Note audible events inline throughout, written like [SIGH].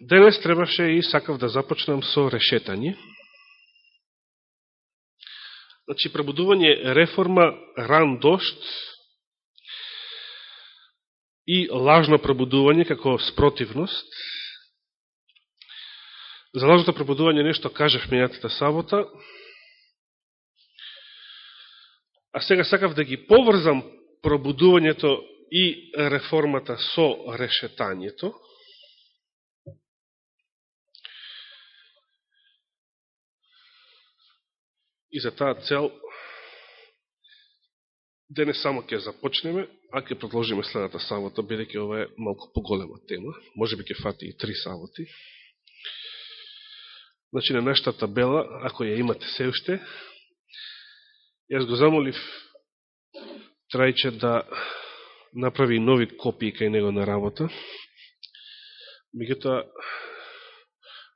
Денес требаше и сакав да започнам со решетање. Значи, пребудување реформа, ран дошт и лажно пребудување како спротивност. За лажното пребудување нешто кажав мејатата сабота, а сега сакав да ги поврзам пробудувањето и реформата со решетањето. И за таа цел да денес само ќе започнеме, а ќе продолжиме следната сабота, бидејќи ова е малку поголема тема. Може би ќе фати и три саботи. Значи, на нашата табела, ако ја имате се уште, јас го замолив Трајче да направи нови копии кај него на работа. Меѓутоа,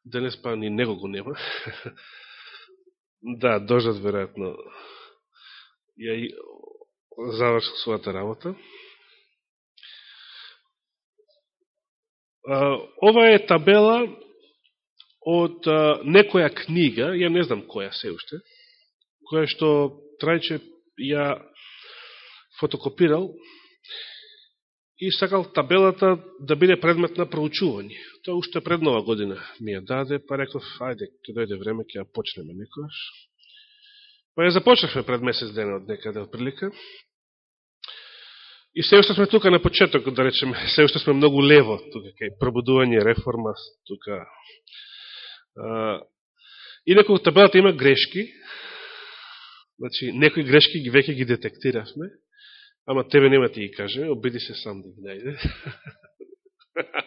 денес па ни него го нема. [LAUGHS] Да, дожат веројатно ја завршил својата работа. Ова е табела од некоја книга, ја не знам која се уште, која што Трајче ја фотокопирал и сакал табелата да биде предмет на проучување. Тоа уште пред нова година ми ја даде, па реков, ајде, ќе дојде време, ќе ја почнеме некојаш. Па ја започнахме пред месец дена од некаде отприлика. И се уште сме тука на почеток, да речеме, [LAUGHS] се уште сме многу лево, тука кај пробудување, реформа, тука. И некој табелата има грешки, значи, некои грешки ги веќе ги детектиравме, Ама тебе нема ти ги каже, обиди се сам да ги најде.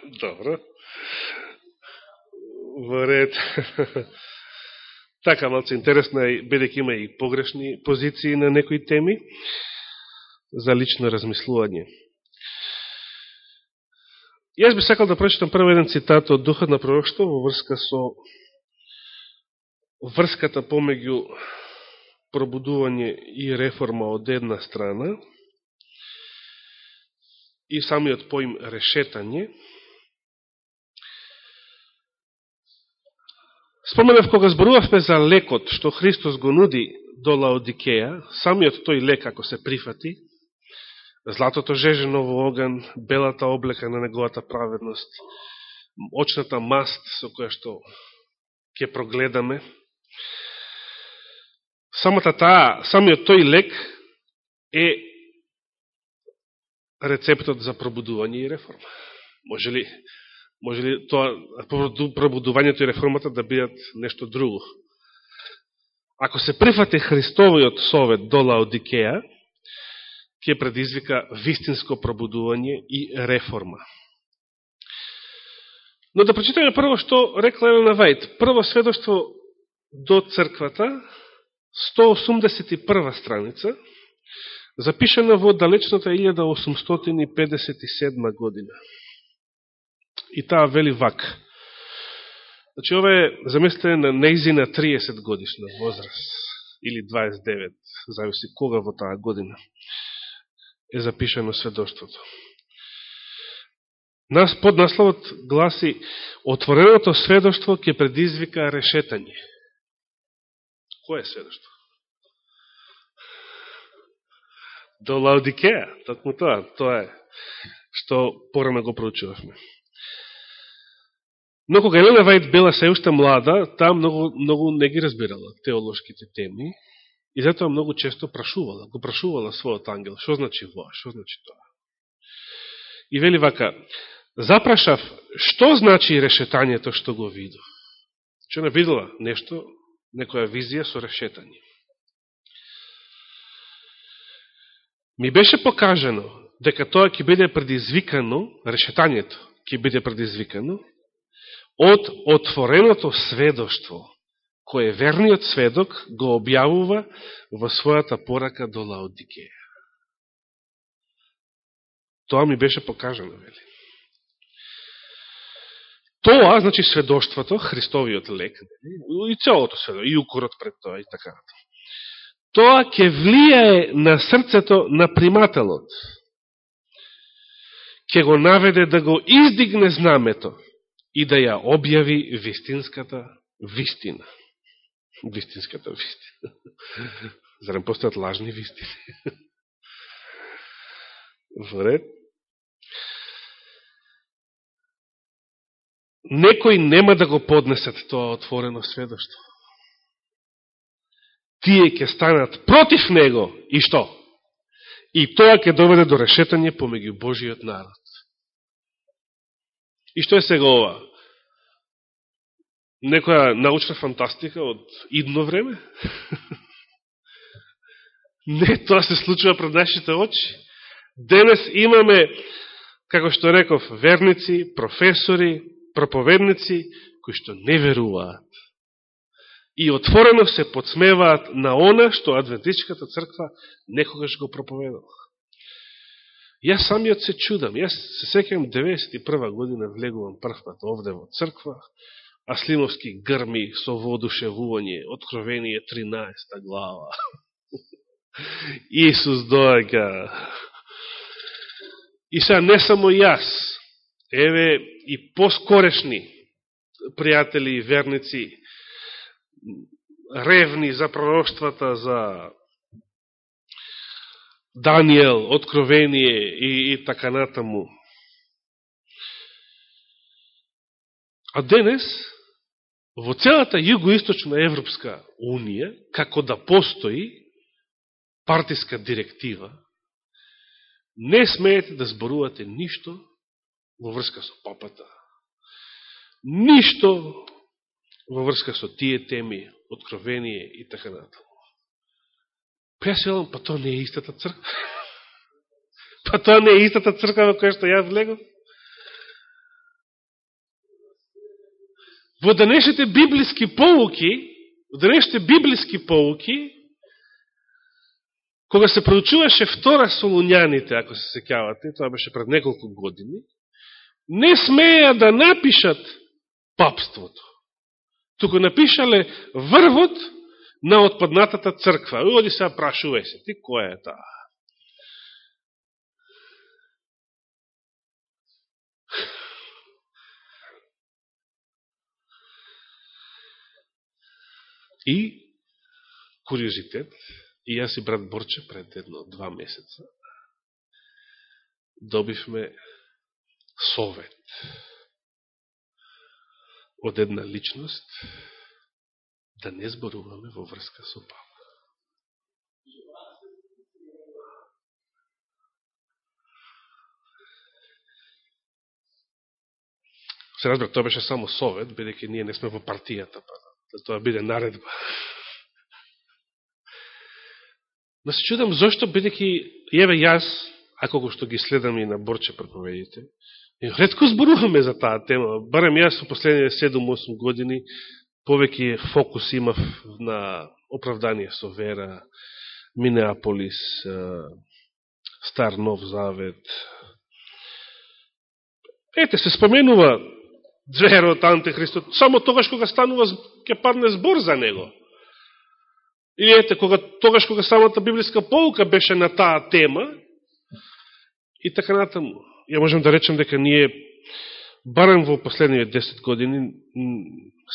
[LAUGHS] Добро. Во ред. [LAUGHS] така, малце интересно е, бидеќи има и погрешни позиции на некои теми, за лично размислување. Јас би сакал да прочитам прво еден цитат од Духот на пророкство во врска со врската помеѓу пробудување и реформа од една страна и самиот поим решетање. Споменав кога зборувавме за лекот што Христос го нуди до Лаодикеја, самиот тој лек ако се прифати, златото жежено во оган, белата облека на неговата праведност, очната маст со која што ќе прогледаме, самата таа, самиот тој лек е рецептот за пробудување и реформа? Може ли, може ли тоа, пробудувањето и реформата да бидат нешто друго? Ако се прифате Христовиот совет до Лаодикеја, ќе предизвика вистинско пробудување и реформа. Но да прочитаме прво што рекла Елена Вајд. Прво сведоштво до црквата, 181 страница, запишана во далечната 1857 година. И таа вели вак. Значи, ова е, замислете, на неизина 30 годишна возраст, или 29, зависи кога во таа година, е запишено сведоштвото. Нас под насловот гласи Отвореното сведоштво ќе предизвика решетање. Кој е сведоштво? До Лаудикеја, такму тоа, тоа е што порано го проучувавме. Но кога Елена Вајд била се уште млада, таа многу, многу не ги разбирала теолошките теми и затоа многу често прашувала, го прашувала својот ангел, што значи воа, што значи тоа. И вели вака, запрашав, што значи решетањето што го видов? Значи Че не видела нешто, некоја визија со решетање. Ми беше покажено дека тоа ќе биде предизвикано, решетањето ќе биде предизвикано, од отвореното сведоштво, кое верниот сведок го објавува во својата порака до Лаодикеја. Тоа ми беше покажано, вели. Тоа, значи сведоштвото, Христовиот лек, и целото сведоштво, и укорот пред тоа, и така натаму тоа ќе влијае на срцето на примателот. Ќе го наведе да го издигне знамето и да ја објави вистинската вистина. Вистинската вистина. [LAUGHS] Зарем постојат лажни вистини? [LAUGHS] Вред? Некои нема да го поднесат тоа отворено сведоштво. Тие ќе станат против него и што? И тоа ќе доведе до решетање помеѓу Божиот народ. И што е сега ова? Некоја научна фантастика од идно време? [LAUGHS] Не, тоа се случува пред нашите очи. Денес имаме, како што реков, верници, професори, проповедници, кои што не веруваат. И отворено се подсмеваат на она што Адвентичката црква некогаш го проповедала. Јас самиот се чудам. Јас се секам 91 година влегувам прв пат овде во црква, а Слимовски грми со воодушевување, откровение 13 глава. [LAUGHS] Исус доаѓа. И сега не само јас, еве и поскорешни пријатели и верници, ревни за пророќствата, за Данијел, Откровение и, и така натаму. А денес, во целата Југоисточна Европска Унија, како да постои партиска директива, не смеете да зборувате ништо во врска со папата. Ништо во врска со тие теми, откровение и така натаму. Па па тоа не е истата црква. [LAUGHS] па тоа не е истата црква во која што јас влегов. Во денешните библиски поуки, во денешните библиски поуки, кога се проучуваше втора Солуњаните, ако се секјавате, тоа беше пред неколку години, не смеја да напишат папството. Туку напишале врвот на отпаднатата црква. Оди се прашувај се, ти која е таа? И, куриозитет, и јас и брат Борче пред едно два месеца добивме совет од една личност да не зборуваме во врска со Павла. Се разбира тоа беше само совет, бидеќи ние не сме во партијата, па да тоа биде наредба. Но се чудам зашто, бидеќи, еве јас, ако го што ги следам и на Борче проповедите, редко зборуваме за таа тема, барем јас во последните 7-8 години, повеќе фокус имав на оправдание со вера, Минеаполис, Стар Нов Завет. Ете, се споменува зверот, антихристот, само тогаш кога станува, ќе падне збор за него. Или ете, кога, тогаш кога самата библиска полка беше на таа тема, и така натаму. Ја можем да речем дека ние, барем во последниве 10 години,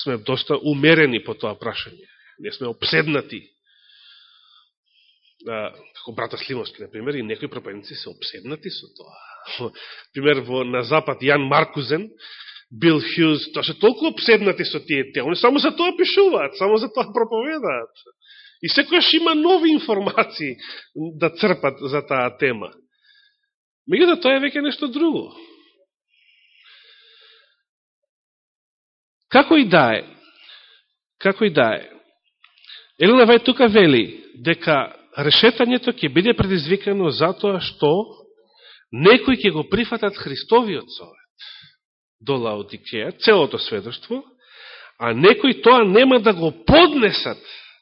сме доста умерени по тоа прашање. Не сме обседнати. А, како брата Сливовски, например, и некои проповедници се обседнати со тоа. [LAUGHS] Пример, во, на запад Јан Маркузен, Бил Хјуз, тоа се толку обседнати со тие те. Они само за тоа пишуваат, само за тоа проповедаат. И секојаш има нови [LAUGHS] информации да црпат за таа тема. Меѓуто тоа е веќе нешто друго. Како и да е, како и да е, Елена Вај тука вели дека решетањето ќе биде предизвикано затоа што некои ќе го прифатат Христовиот совет до Лаодикеја, целото сведоштво, а некои тоа нема да го поднесат,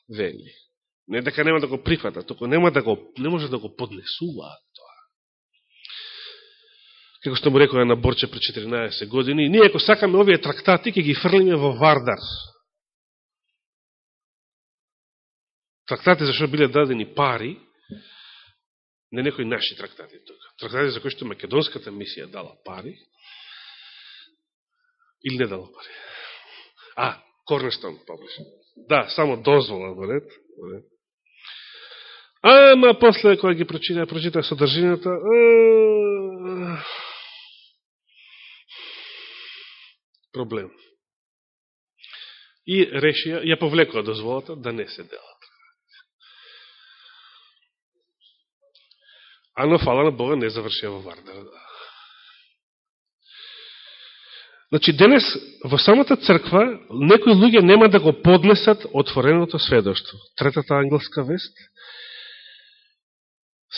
вели. Не дека нема да го прифатат, току нема да го, не може да го поднесуваат како што му рекоја на Борче пред 14 години, ние ако сакаме овие трактати, ќе ги фрлиме во Вардар. Трактати за што биле дадени пари, не некои наши трактати тука. Трактати за кои што Македонската мисија дала пари, Или не дала пари. А, Корнестон Publishing. Да, само дозвола во ред. Ама после кога ги прочита, прочита содржината, проблем. И реши, ја повлекува дозволата да не се делат. Ано, фала на Бога, не завршија во Вардар. Значи, денес во самата црква некои луѓе нема да го поднесат отвореното сведоштво. Третата англска вест,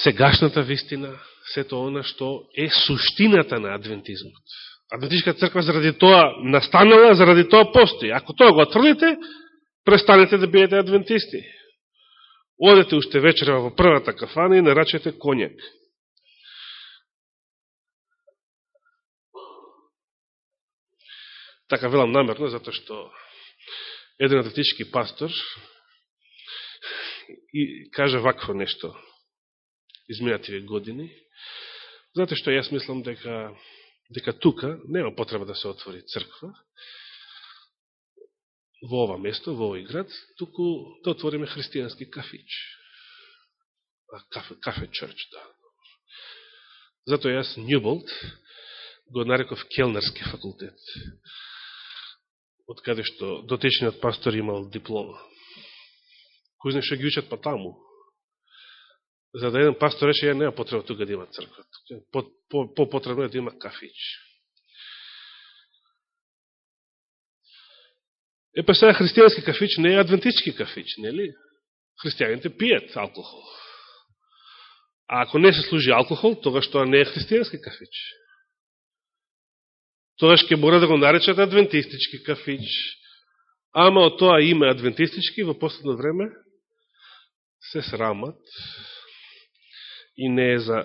сегашната вистина, сето она што е суштината на адвентизмот. Адвентичка црква заради тоа настанала, заради тоа постои. Ако тоа го отврдите, престанете да биете адвентисти. Одете уште вечера во првата кафана и нарачете конјак. Така велам намерно, затоа што еден адвентички пастор и кажа вакво нешто изминативе години, затоа што јас мислам дека дека тука нема потреба да се отвори црква во ова место, во овој град, туку да отвориме христијански кафич. Кафе, кафе чрч, да. Затоа јас Ньюболт го нареков Келнерски факултет од каде што дотечниот пастор имал диплома. Кој знае што ги учат па таму? За да еден пастор рече, ја нема потреба тука да има црква. По, по, по потребно е да има кафич. Е, па сега христијански кафич не е адвентистички кафич, нели? Христијаните пијат алкохол. А ако не се служи алкохол, тогаш тоа не е христијански кафич тогаш ќе мора да го наречат адвентистички кафич. Ама од тоа име адвентистички во последно време се срамат и не е за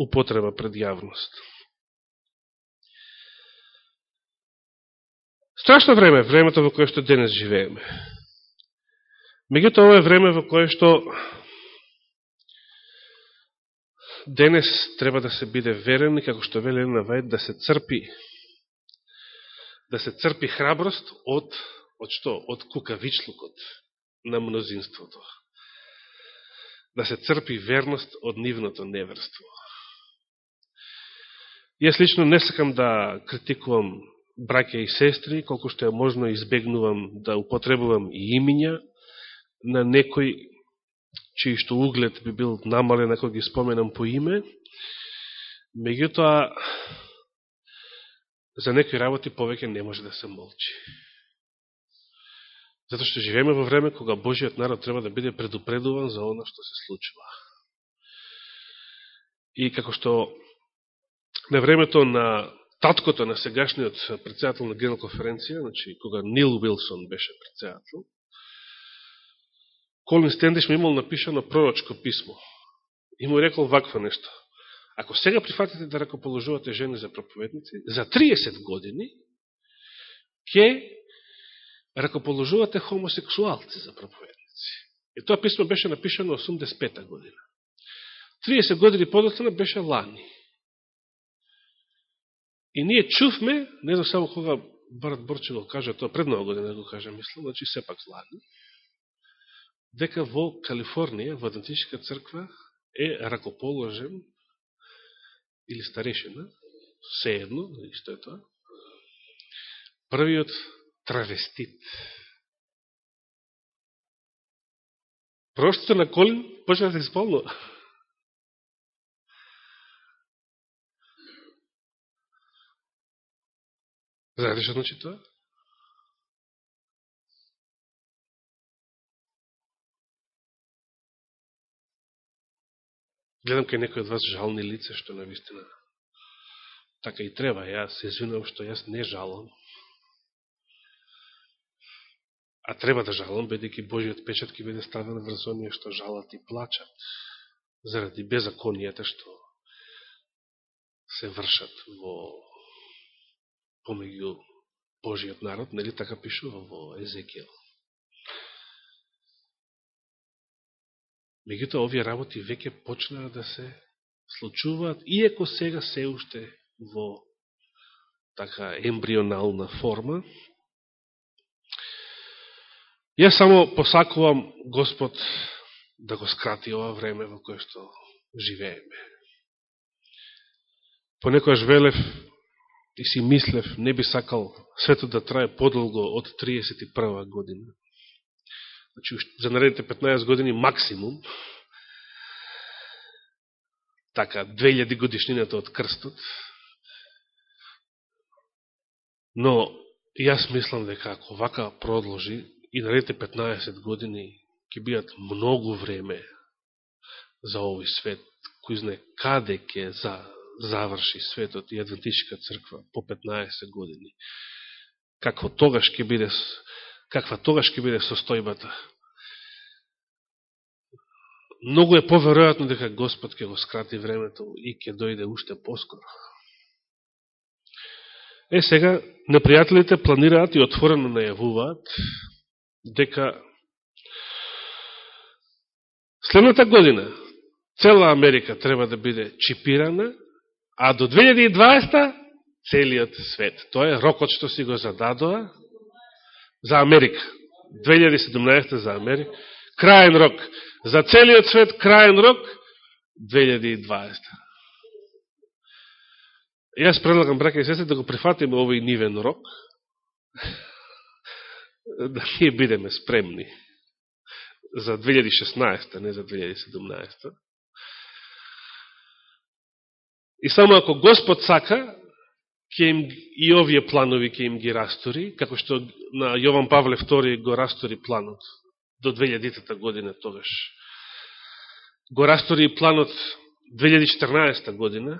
употреба пред јавност. Страшно време, времето во кое што денес живееме. Меѓуто, ово е време во кое што денес треба да се биде верен и како што вели на Вајд, да се црпи да се црпи храброст од, од што? Од кукавичлукот на мнозинството. Да се црпи верност од нивното неверство. Јас лично не сакам да критикувам браќа и сестри, колку што е можно избегнувам да употребувам и имиња на некој чиј што углед би бил намален ако ги споменам по име. Меѓутоа, за некои работи повеќе не може да се молчи. Затоа што живееме во време кога Божиот народ треба да биде предупредуван за оно што се случува. И како што на времето на таткото на сегашниот председател на Генерал конференција, значи кога Нил Уилсон беше председател, Колин Стендиш ми имал напишано пророчко писмо. И му рекол вакво нешто. Ако сега прифатите да ракоположувате жени за проповедници, за 30 години ќе ракоположувате хомосексуалци за проповедници. И тоа писмо беше напишано 85 година. 30 години подоцна беше лани. И ние чувме, не знам само кога брат Борче го кажа, тоа пред нова година го кажа, мислам, значи сепак лани, дека во Калифорнија, во Адвентичка црква, е ракоположен или старешина, се едно, што е тоа, првиот травестит. Проштите на Колин почна да се исполнува. Знаете што значи тоа? Гледам кај некој од вас жални лице, што на вистина така и треба. Јас се извинувам што јас не жалам. А треба да жалам, бидејќи Божиот печат ки биде ставен врз оние што жалат и плачат заради беззаконијата што се вршат во помеѓу Божиот народ, нели така пишува во Езекијел. Меѓутоа, овие работи веќе почнаа да се случуваат, иеко сега се уште во така ембрионална форма. Јас само посакувам Господ да го скрати ова време во кое што живееме. Понекојаш велев и си мислев, не би сакал свето да трае подолго од 31 година. Значи, за наредите 15 години максимум, така, 2000 годишнината од крстот. Но, јас мислам дека ако вака продолжи, и наредите 15 години ќе бидат многу време за овој свет, кој знае каде ќе за, заврши светот и Адвентичка црква по 15 години. Какво тогаш ќе биде, каква тогаш ќе биде состојбата? Многу е поверојатно дека Господ ќе го скрати времето и ќе дојде уште поскоро. Е, сега, непријателите планираат и отворено најавуваат дека следната година цела Америка треба да биде чипирана, а до 2020 целиот свет. Тоа е рокот што си го зададоа за Америка. 2017 за Америка. Краен рок. За целиот свет краен рок 2020. Јас предлагам, брака и сестри, да го прифатиме овој нивен рок, да ние бидеме спремни за 2016, не за 2017. И само ако Господ сака, ќе им, и овие планови ќе им ги растори, како што на Јован Павле II го растори планот до 2000 година тогаш. Го растори планот 2014 година,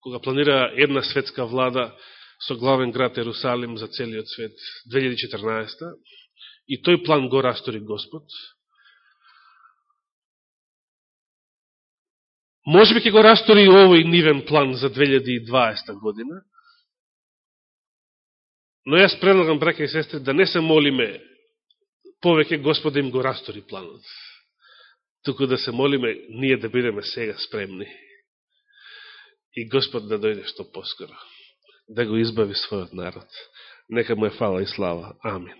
кога планира една светска влада со главен град Ерусалим за целиот свет 2014 и тој план го растори Господ. Може би ќе го растори и овој нивен план за 2020 година, но јас предлагам, браке и сестри, да не се молиме повеќе Господ да им го растори планот, туку да се молиме ние да бидеме сега спремни. И Господ да дојде што поскоро да го избави својот народ. Нека му е фала и слава. Амин.